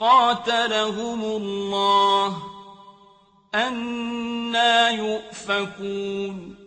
قَاتَلَهُمُ اللَّهُ ۖ أَنَّىٰ يُؤْفَكُونَ.